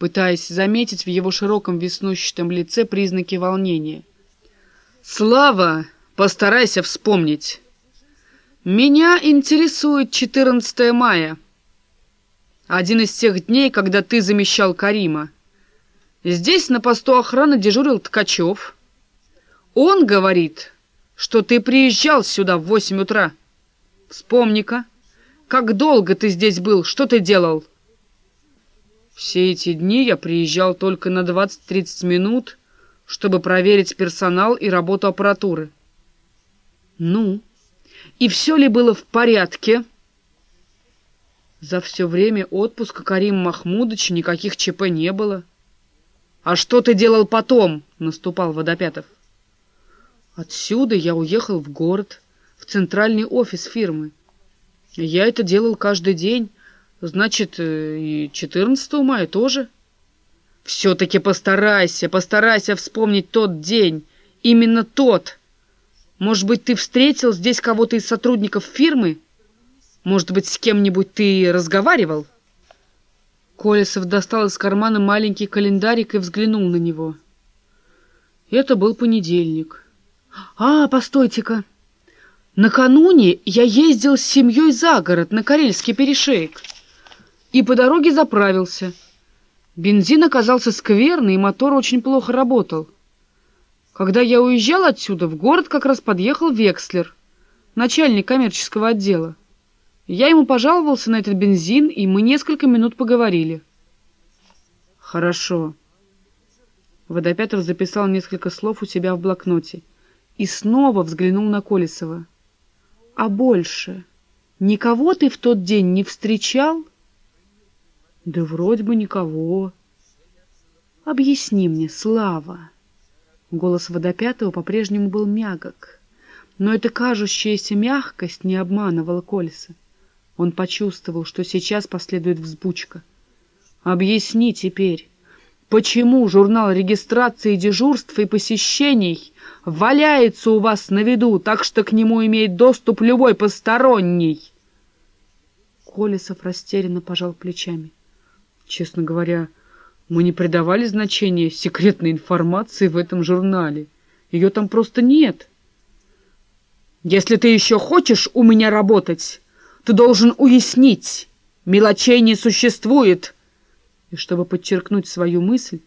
пытаясь заметить в его широком веснущатом лице признаки волнения. «Слава, постарайся вспомнить. Меня интересует 14 мая, один из тех дней, когда ты замещал Карима. Здесь на посту охраны дежурил Ткачев. Он говорит, что ты приезжал сюда в восемь утра. Вспомни-ка, как долго ты здесь был, что ты делал?» Все эти дни я приезжал только на 20-30 минут, чтобы проверить персонал и работу аппаратуры. Ну, и все ли было в порядке? За все время отпуска Карим Махмудовича никаких ЧП не было. «А что ты делал потом?» — наступал Водопятов. «Отсюда я уехал в город, в центральный офис фирмы. Я это делал каждый день, значит, э, и 14 мая тоже». «Все-таки постарайся, постарайся вспомнить тот день, именно тот. Может быть, ты встретил здесь кого-то из сотрудников фирмы? Может быть, с кем-нибудь ты разговаривал?» Колесов достал из кармана маленький календарик и взглянул на него. Это был понедельник. «А, постойте-ка! Накануне я ездил с семьей за город на Карельский перешеек и по дороге заправился. Бензин оказался скверный, и мотор очень плохо работал. Когда я уезжал отсюда, в город как раз подъехал Векслер, начальник коммерческого отдела. Я ему пожаловался на этот бензин, и мы несколько минут поговорили. Хорошо. Водопятов записал несколько слов у себя в блокноте и снова взглянул на Колесова. А больше? Никого ты в тот день не встречал? Да вроде бы никого. Объясни мне, Слава. Голос Водопятого по-прежнему был мягок, но эта кажущаяся мягкость не обманывала Колеса. Он почувствовал, что сейчас последует взбучка. «Объясни теперь, почему журнал регистрации дежурств и посещений валяется у вас на виду, так что к нему имеет доступ любой посторонний?» Колесов растерянно пожал плечами. «Честно говоря, мы не придавали значения секретной информации в этом журнале. Ее там просто нет». «Если ты еще хочешь у меня работать...» Ты должен уяснить, мелочей не существует. И чтобы подчеркнуть свою мысль,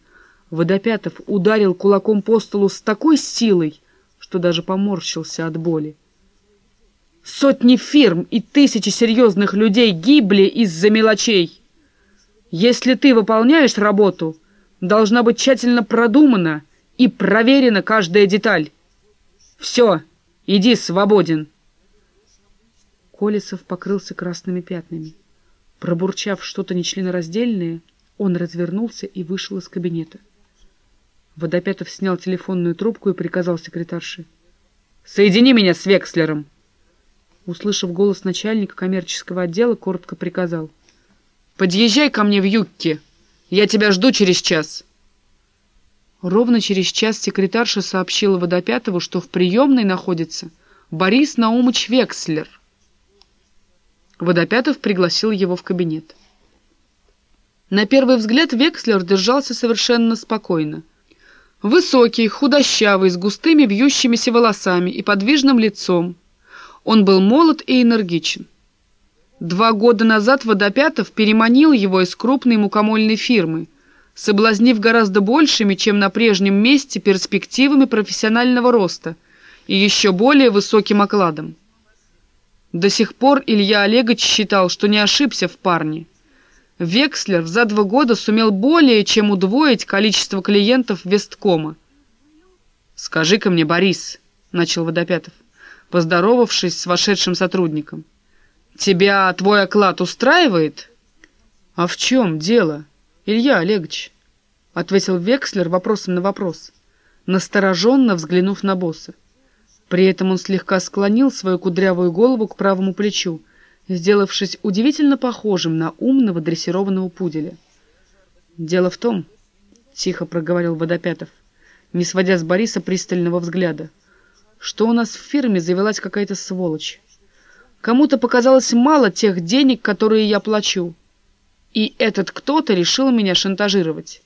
Водопятов ударил кулаком по столу с такой силой, что даже поморщился от боли. Сотни фирм и тысячи серьезных людей гибли из-за мелочей. Если ты выполняешь работу, должна быть тщательно продумана и проверена каждая деталь. Все, иди свободен. Колесов покрылся красными пятнами. Пробурчав что-то нечленораздельное, он развернулся и вышел из кабинета. Водопятов снял телефонную трубку и приказал секретарше. «Соедини меня с Векслером!» Услышав голос начальника коммерческого отдела, коротко приказал. «Подъезжай ко мне в Юкке! Я тебя жду через час!» Ровно через час секретарша сообщила Водопятову, что в приемной находится Борис Наумыч Векслер — Водопятов пригласил его в кабинет. На первый взгляд Векслер держался совершенно спокойно. Высокий, худощавый, с густыми вьющимися волосами и подвижным лицом. Он был молод и энергичен. Два года назад Водопятов переманил его из крупной мукомольной фирмы, соблазнив гораздо большими, чем на прежнем месте, перспективами профессионального роста и еще более высоким окладом. До сих пор Илья Олегович считал, что не ошибся в парне. Векслер за два года сумел более чем удвоить количество клиентов Весткома. «Скажи-ка мне, Борис», — начал Водопятов, поздоровавшись с вошедшим сотрудником, «тебя твой оклад устраивает?» «А в чем дело, Илья Олегович?» — ответил Векслер вопросом на вопрос, настороженно взглянув на босса. При этом он слегка склонил свою кудрявую голову к правому плечу, сделавшись удивительно похожим на умного дрессированного пуделя. «Дело в том», — тихо проговорил Водопятов, не сводя с Бориса пристального взгляда, «что у нас в фирме завелась какая-то сволочь. Кому-то показалось мало тех денег, которые я плачу. И этот кто-то решил меня шантажировать.